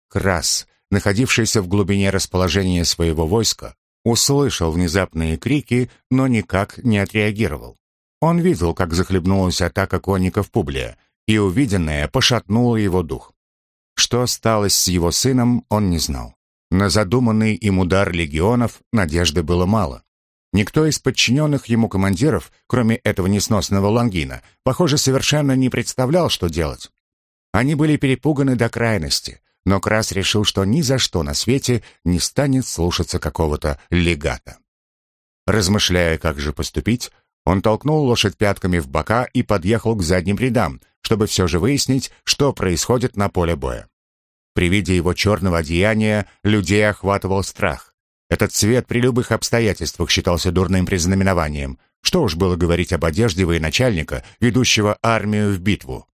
Крас находившийся в глубине расположения своего войска, услышал внезапные крики, но никак не отреагировал. Он видел, как захлебнулась атака конников Публия, и увиденное пошатнуло его дух. Что стало с его сыном, он не знал. На задуманный им удар легионов надежды было мало. Никто из подчиненных ему командиров, кроме этого несносного Лангина, похоже, совершенно не представлял, что делать. Они были перепуганы до крайности, но Крас решил, что ни за что на свете не станет слушаться какого-то легата. Размышляя, как же поступить, он толкнул лошадь пятками в бока и подъехал к задним рядам, чтобы все же выяснить, что происходит на поле боя. При виде его черного одеяния людей охватывал страх. Этот цвет при любых обстоятельствах считался дурным признаменованием. Что уж было говорить об одежде военачальника, ведущего армию в битву.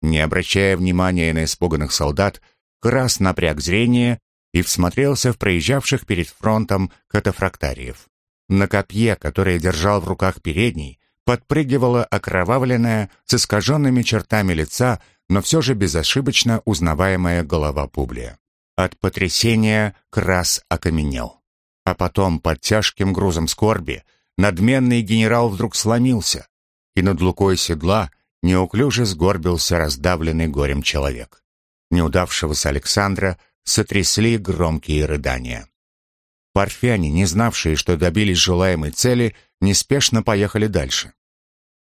Не обращая внимания на испуганных солдат, Крас напряг зрение и всмотрелся в проезжавших перед фронтом катафрактариев. На копье, которое держал в руках передний, подпрыгивала окровавленная, с искаженными чертами лица, но все же безошибочно узнаваемая голова Публия. От потрясения Крас окаменел. А потом, под тяжким грузом скорби, надменный генерал вдруг сломился, и над лукой седла неуклюже сгорбился раздавленный горем человек неудавшегося Александра сотрясли громкие рыдания. Парфяне, не знавшие, что добились желаемой цели, неспешно поехали дальше.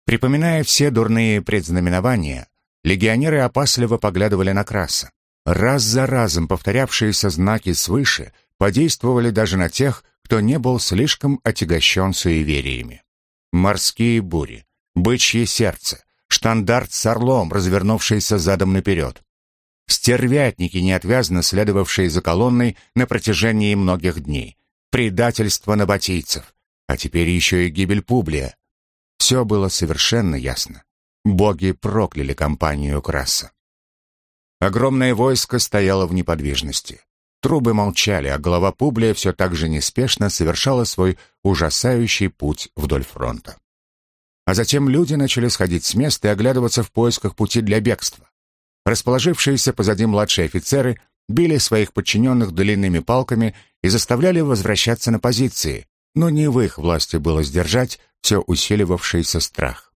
Припоминая все дурные предзнаменования, легионеры опасливо поглядывали на Краса. Раз за разом повторявшиеся знаки свыше подействовали даже на тех, кто не был слишком отягощен суевериями. Морские бури, бычье сердце, штандарт с орлом, развернувшийся задом наперед, стервятники, неотвязно следовавшие за колонной на протяжении многих дней, предательство набатийцев, а теперь еще и гибель Публия. Все было совершенно ясно. Боги прокляли компанию Краса. Огромное войско стояло в неподвижности. Трубы молчали, а голова Публия все так же неспешно совершала свой ужасающий путь вдоль фронта. А затем люди начали сходить с места и оглядываться в поисках пути для бегства. Расположившиеся позади младшие офицеры били своих подчиненных длинными палками и заставляли возвращаться на позиции, но не в их власти было сдержать все усиливавшийся страх.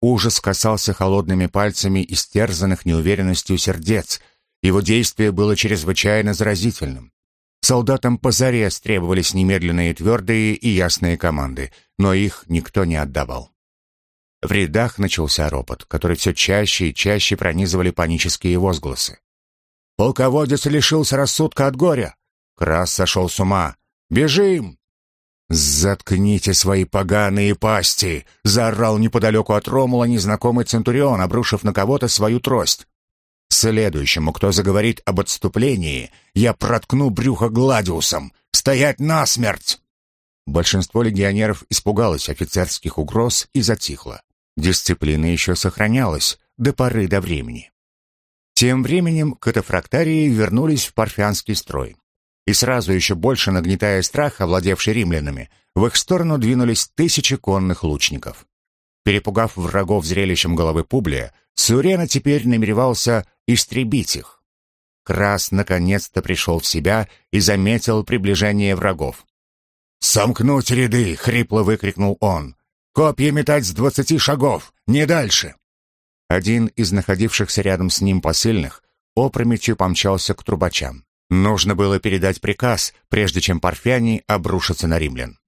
Ужас касался холодными пальцами истерзанных неуверенностью сердец, его действие было чрезвычайно заразительным. Солдатам позарез требовались немедленные твердые и ясные команды, но их никто не отдавал. В рядах начался ропот, который все чаще и чаще пронизывали панические возгласы. «Полководец лишился рассудка от горя! Крас сошел с ума! Бежим!» «Заткните свои поганые пасти!» — заорал неподалеку от Ромула незнакомый Центурион, обрушив на кого-то свою трость. «Следующему, кто заговорит об отступлении, я проткну брюхо Гладиусом! Стоять насмерть!» Большинство легионеров испугалось офицерских угроз и затихло. Дисциплина еще сохранялась до поры до времени. Тем временем катафрактарии вернулись в парфянский строй. И сразу еще больше нагнетая страх, овладевший римлянами, в их сторону двинулись тысячи конных лучников. Перепугав врагов зрелищем головы Публия, Сурена теперь намеревался истребить их. Крас наконец-то пришел в себя и заметил приближение врагов. «Сомкнуть ряды!» — хрипло выкрикнул он. «Копья метать с двадцати шагов, не дальше!» Один из находившихся рядом с ним посыльных опрометью помчался к трубачам. Нужно было передать приказ, прежде чем парфяне обрушатся на римлян.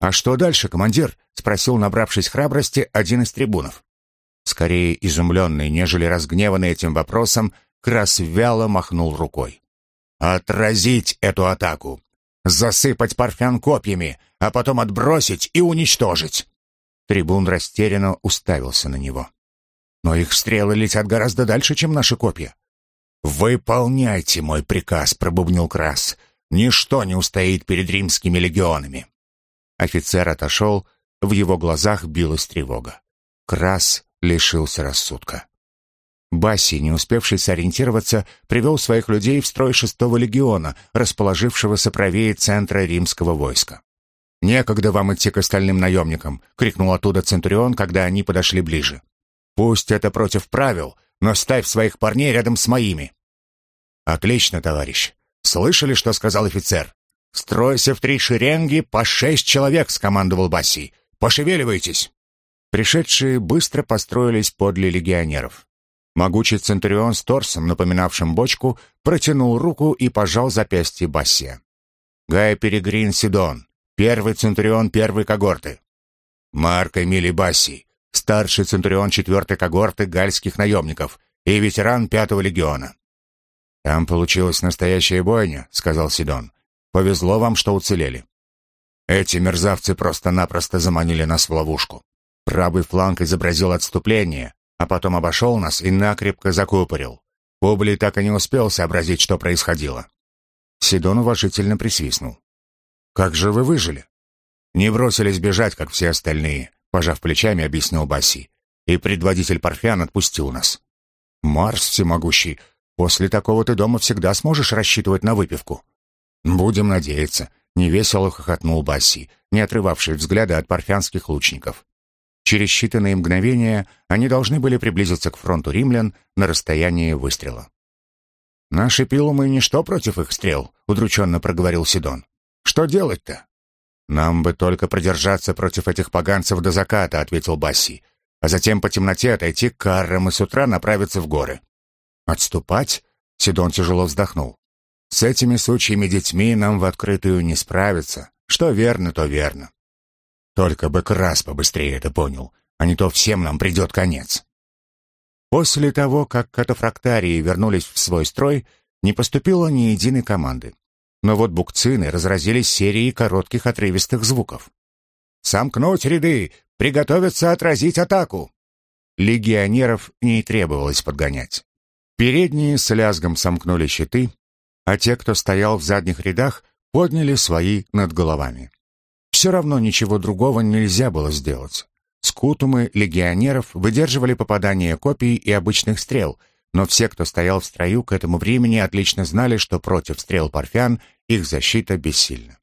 «А что дальше, командир?» — спросил, набравшись храбрости, один из трибунов. Скорее изумленный, нежели разгневанный этим вопросом, Крас вяло махнул рукой. «Отразить эту атаку! Засыпать парфян копьями, а потом отбросить и уничтожить!» Трибун растерянно уставился на него. «Но их стрелы летят гораздо дальше, чем наши копья». «Выполняйте мой приказ», — пробубнил Крас. «Ничто не устоит перед римскими легионами». Офицер отошел, в его глазах билась тревога. Крас лишился рассудка. Басси, не успевший сориентироваться, привел своих людей в строй шестого легиона, расположившегося правее центра римского войска. «Некогда вам идти к остальным наемникам!» — крикнул оттуда Центурион, когда они подошли ближе. «Пусть это против правил, но ставь своих парней рядом с моими». «Отлично, товарищ. Слышали, что сказал офицер? «Стройся в три шеренги, по шесть человек», — скомандовал Басси. «Пошевеливайтесь!» Пришедшие быстро построились подле легионеров. Могучий Центурион с торсом, напоминавшим бочку, протянул руку и пожал запястье Бассия. «Гай Перегрин Сидон, первый Центурион первой когорты». «Марк Эмили Басси, старший Центурион четвертой когорты гальских наемников и ветеран пятого легиона». «Там получилась настоящая бойня», — сказал Сидон. Повезло вам, что уцелели. Эти мерзавцы просто-напросто заманили нас в ловушку. Правый фланг изобразил отступление, а потом обошел нас и накрепко закупорил. Публий так и не успел сообразить, что происходило. Сидон уважительно присвистнул. «Как же вы выжили?» «Не бросились бежать, как все остальные», — пожав плечами, объяснил Баси. «И предводитель Парфян отпустил нас». «Марс всемогущий, после такого ты дома всегда сможешь рассчитывать на выпивку». «Будем надеяться», — невесело хохотнул Басси, не отрывавший взгляда от парфянских лучников. Через считанные мгновения они должны были приблизиться к фронту римлян на расстоянии выстрела. «Наши пилумы — ничто против их стрел», — удрученно проговорил Сидон. «Что делать-то?» «Нам бы только продержаться против этих поганцев до заката», — ответил Басси, «а затем по темноте отойти к каррам и с утра направиться в горы». «Отступать?» — Сидон тяжело вздохнул. С этими сучьими детьми нам в открытую не справиться. Что верно, то верно. Только бы Крас побыстрее это понял, а не то всем нам придет конец. После того, как катафрактарии вернулись в свой строй, не поступило ни единой команды. Но вот букцины разразились серией коротких отрывистых звуков. «Сомкнуть ряды! Приготовиться отразить атаку!» Легионеров не требовалось подгонять. Передние с лязгом сомкнули щиты, а те, кто стоял в задних рядах, подняли свои над головами. Все равно ничего другого нельзя было сделать. Скутумы легионеров выдерживали попадание копий и обычных стрел, но все, кто стоял в строю, к этому времени отлично знали, что против стрел парфян их защита бессильна.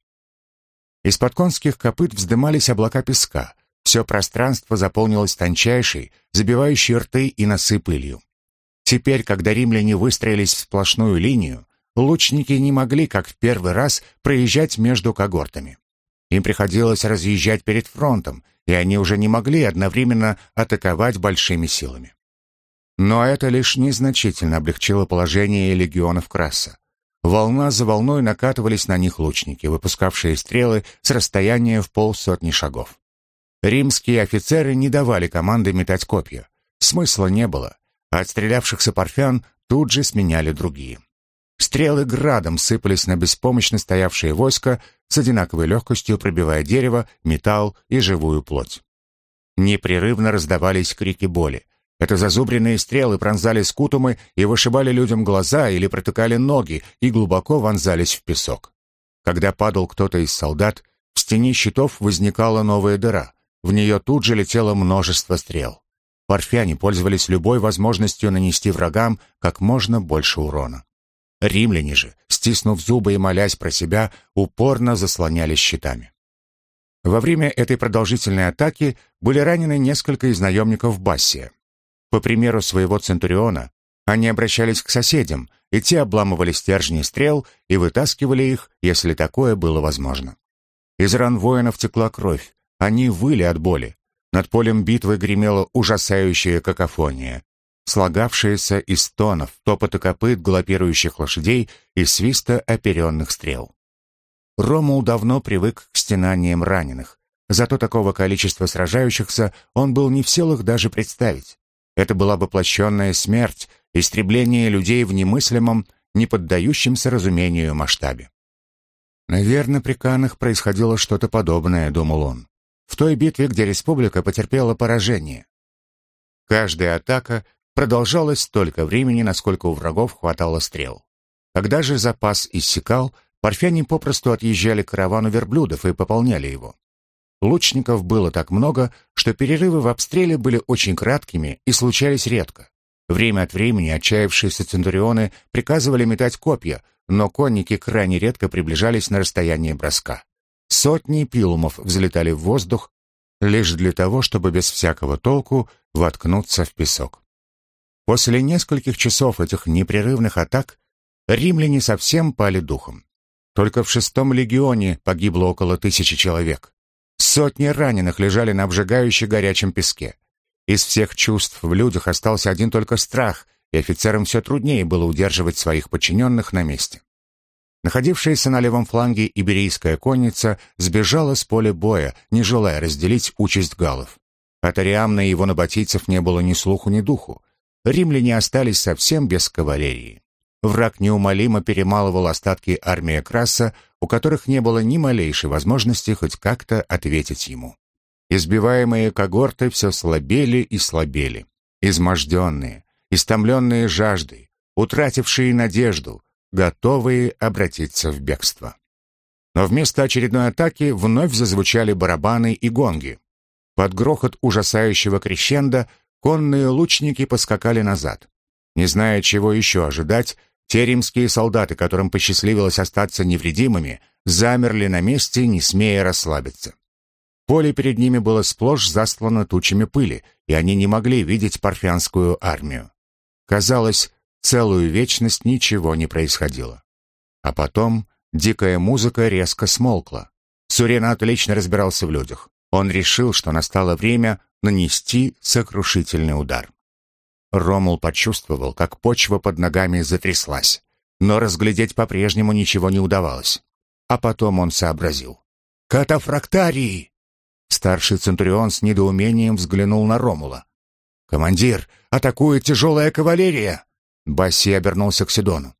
Из-под конских копыт вздымались облака песка, все пространство заполнилось тончайшей, забивающей рты и носы пылью. Теперь, когда римляне выстроились в сплошную линию, лучники не могли, как в первый раз, проезжать между когортами. Им приходилось разъезжать перед фронтом, и они уже не могли одновременно атаковать большими силами. Но это лишь незначительно облегчило положение легионов Краса. Волна за волной накатывались на них лучники, выпускавшие стрелы с расстояния в полсотни шагов. Римские офицеры не давали команды метать копья. Смысла не было, отстрелявшихся парфян тут же сменяли другие. Стрелы градом сыпались на беспомощно стоявшее войско, с одинаковой легкостью пробивая дерево, металл и живую плоть. Непрерывно раздавались крики боли. Это зазубренные стрелы пронзали скутумы и вышибали людям глаза или протыкали ноги и глубоко вонзались в песок. Когда падал кто-то из солдат, в стене щитов возникала новая дыра. В нее тут же летело множество стрел. Парфяне пользовались любой возможностью нанести врагам как можно больше урона. Римляне же, стиснув зубы и молясь про себя, упорно заслонялись щитами. Во время этой продолжительной атаки были ранены несколько из наемников Бассия. По примеру своего Центуриона, они обращались к соседям, и те обламывали стержни стрел и вытаскивали их, если такое было возможно. Из ран воинов текла кровь, они выли от боли. Над полем битвы гремела ужасающая какофония, слагавшаяся из тонов, топота копыт галопирующих лошадей и свиста оперенных стрел. Ромул давно привык к стенаниям раненых, зато такого количества сражающихся он был не в силах даже представить. Это была бы воплощенная смерть, истребление людей в немыслимом, не поддающемся разумению масштабе. Наверное, при Канах происходило что-то подобное, думал он. В той битве, где республика потерпела поражение. Каждая атака продолжалась столько времени, насколько у врагов хватало стрел. Когда же запас иссякал, парфяне попросту отъезжали к каравану верблюдов и пополняли его. Лучников было так много, что перерывы в обстреле были очень краткими и случались редко. Время от времени отчаявшиеся центурионы приказывали метать копья, но конники крайне редко приближались на расстояние броска. Сотни пилумов взлетали в воздух лишь для того, чтобы без всякого толку воткнуться в песок. После нескольких часов этих непрерывных атак римляне совсем пали духом. Только в шестом легионе погибло около тысячи человек. Сотни раненых лежали на обжигающе горячем песке. Из всех чувств в людях остался один только страх, и офицерам все труднее было удерживать своих подчиненных на месте. Находившаяся на левом фланге иберийская конница сбежала с поля боя, не желая разделить участь галлов. От Ариамна и его набатийцев не было ни слуху, ни духу. Римляне остались совсем без кавалерии. Враг неумолимо перемалывал остатки армии Краса, у которых не было ни малейшей возможности хоть как-то ответить ему. Избиваемые когорты все слабели и слабели. Изможденные, истомленные жаждой, утратившие надежду, готовые обратиться в бегство. Но вместо очередной атаки вновь зазвучали барабаны и гонги. Под грохот ужасающего крещенда конные лучники поскакали назад. Не зная, чего еще ожидать, те римские солдаты, которым посчастливилось остаться невредимыми, замерли на месте, не смея расслабиться. Поле перед ними было сплошь застлано тучами пыли, и они не могли видеть парфянскую армию. Казалось, Целую вечность ничего не происходило. А потом дикая музыка резко смолкла. Сурена отлично разбирался в людях. Он решил, что настало время нанести сокрушительный удар. Ромул почувствовал, как почва под ногами затряслась, но разглядеть по-прежнему ничего не удавалось. А потом он сообразил. «Катафрактарии!» Старший Центурион с недоумением взглянул на Ромула. «Командир, атакует тяжелая кавалерия!» Басси обернулся к Сидону.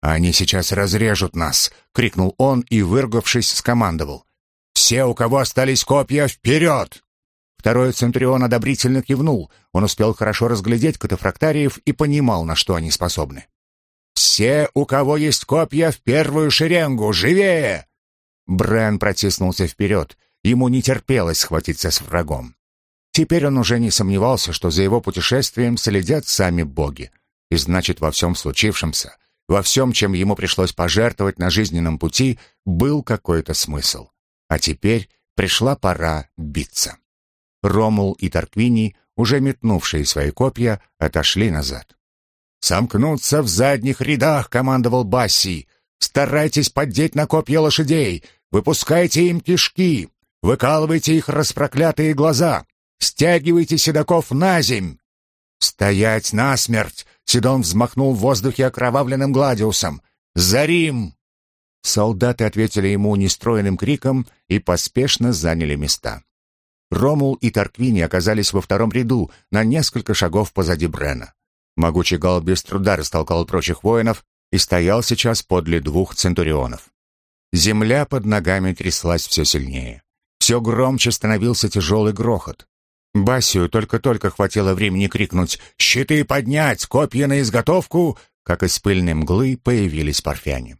«Они сейчас разрежут нас!» — крикнул он и, выргавшись, скомандовал. «Все, у кого остались копья, вперед!» Второй Центурион одобрительно кивнул. Он успел хорошо разглядеть катафрактариев и понимал, на что они способны. «Все, у кого есть копья, в первую шеренгу! Живее!» Брен протиснулся вперед. Ему не терпелось схватиться с врагом. Теперь он уже не сомневался, что за его путешествием следят сами боги. И значит, во всем случившемся, во всем, чем ему пришлось пожертвовать на жизненном пути, был какой-то смысл. А теперь пришла пора биться. Ромул и Тарквини, уже метнувшие свои копья, отошли назад. «Сомкнуться в задних рядах!» — командовал Басси. «Старайтесь поддеть на копья лошадей! Выпускайте им кишки! Выкалывайте их распроклятые глаза! Стягивайте седаков на земь! «Стоять насмерть!» — Сидон взмахнул в воздухе окровавленным гладиусом. «За Рим!» Солдаты ответили ему нестроенным криком и поспешно заняли места. Ромул и Тарквини оказались во втором ряду, на несколько шагов позади Брена. Могучий гал без труда растолкал прочих воинов и стоял сейчас подле двух центурионов. Земля под ногами тряслась все сильнее. Все громче становился тяжелый грохот. Басию только-только хватило времени крикнуть «Щиты поднять! Копья на изготовку!» как из пыльной мглы появились парфяне.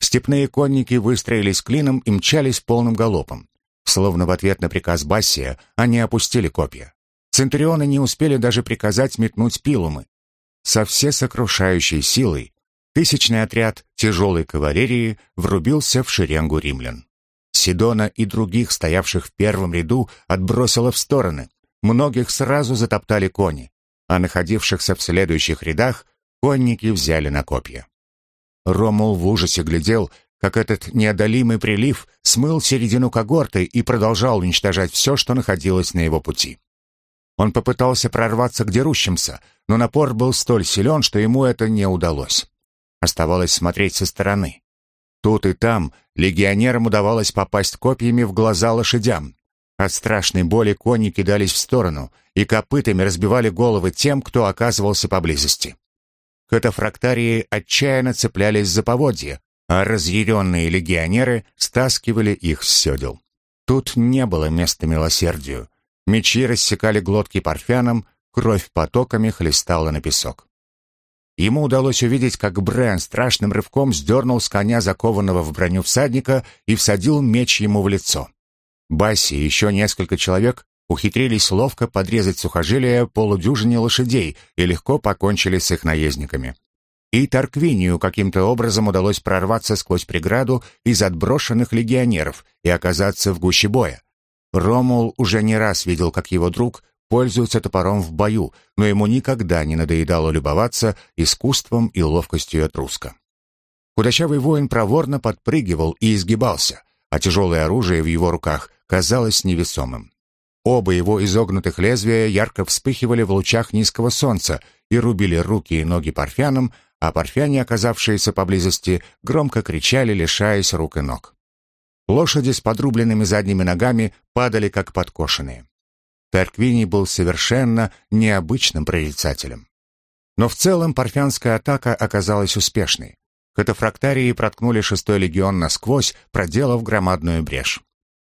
Степные конники выстроились клином и мчались полным галопом. Словно в ответ на приказ Бассия, они опустили копья. Центурионы не успели даже приказать метнуть пилумы. Со всесокрушающей силой тысячный отряд тяжелой кавалерии врубился в шеренгу римлян. Сидона и других, стоявших в первом ряду, отбросило в стороны. Многих сразу затоптали кони, а находившихся в следующих рядах конники взяли на копья. Ромул в ужасе глядел, как этот неодолимый прилив смыл середину когорты и продолжал уничтожать все, что находилось на его пути. Он попытался прорваться к дерущимся, но напор был столь силен, что ему это не удалось. Оставалось смотреть со стороны. Тут и там легионерам удавалось попасть копьями в глаза лошадям. От страшной боли кони кидались в сторону и копытами разбивали головы тем, кто оказывался поблизости. Катафрактарии отчаянно цеплялись за поводья, а разъяренные легионеры стаскивали их с седел. Тут не было места милосердию. Мечи рассекали глотки парфянам, кровь потоками хлестала на песок. Ему удалось увидеть, как Брэн страшным рывком сдернул с коня закованного в броню всадника и всадил меч ему в лицо. Басси и еще несколько человек ухитрились ловко подрезать сухожилия полудюжине лошадей и легко покончили с их наездниками. И Тарквинию каким-то образом удалось прорваться сквозь преграду из отброшенных легионеров и оказаться в гуще боя. Ромул уже не раз видел, как его друг пользуется топором в бою, но ему никогда не надоедало любоваться искусством и ловкостью Этруска. Худощавый воин проворно подпрыгивал и изгибался, а тяжелое оружие в его руках казалось невесомым. Оба его изогнутых лезвия ярко вспыхивали в лучах низкого солнца и рубили руки и ноги парфянам, а парфяне, оказавшиеся поблизости, громко кричали, лишаясь рук и ног. Лошади с подрубленными задними ногами падали как подкошенные. Терквини был совершенно необычным прорицателем. Но в целом парфянская атака оказалась успешной. Катафрактарии проткнули шестой легион насквозь, проделав громадную брешь.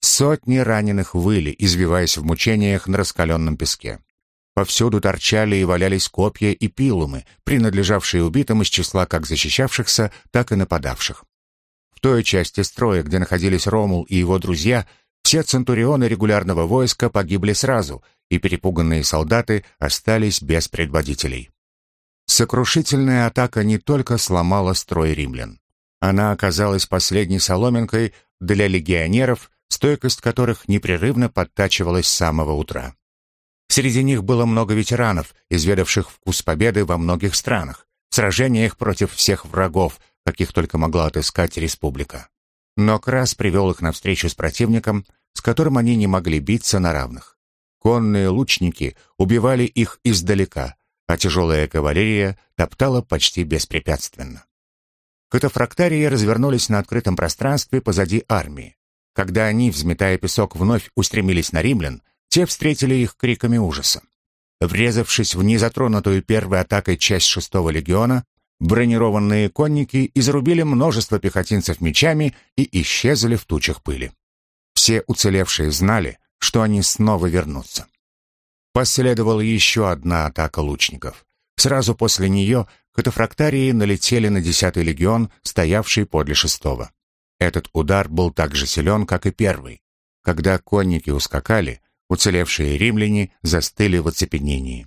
Сотни раненых выли, извиваясь в мучениях на раскаленном песке. Повсюду торчали и валялись копья и пилумы, принадлежавшие убитым из числа как защищавшихся, так и нападавших. В той части строя, где находились Ромул и его друзья, все центурионы регулярного войска погибли сразу, и перепуганные солдаты остались без предводителей. Сокрушительная атака не только сломала строй римлян. Она оказалась последней соломинкой для легионеров, стойкость которых непрерывно подтачивалась с самого утра. Среди них было много ветеранов, изведавших вкус победы во многих странах, в сражениях против всех врагов, каких только могла отыскать республика. Но Крас привел их на встречу с противником, с которым они не могли биться на равных. Конные лучники убивали их издалека, а тяжелая кавалерия топтала почти беспрепятственно. Катафрактарии развернулись на открытом пространстве позади армии. Когда они, взметая песок, вновь устремились на римлян, те встретили их криками ужаса. Врезавшись в незатронутую первой атакой часть шестого легиона, Бронированные конники изрубили множество пехотинцев мечами и исчезли в тучах пыли. Все уцелевшие знали, что они снова вернутся. Последовала еще одна атака лучников. Сразу после нее катафрактарии налетели на десятый легион, стоявший подле шестого. Этот удар был так же силен, как и первый. Когда конники ускакали, уцелевшие римляне застыли в оцепенении.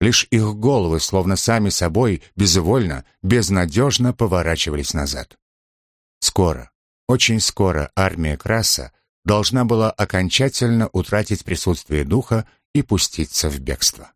Лишь их головы, словно сами собой, безвольно, безнадежно поворачивались назад. Скоро, очень скоро армия Краса должна была окончательно утратить присутствие духа и пуститься в бегство.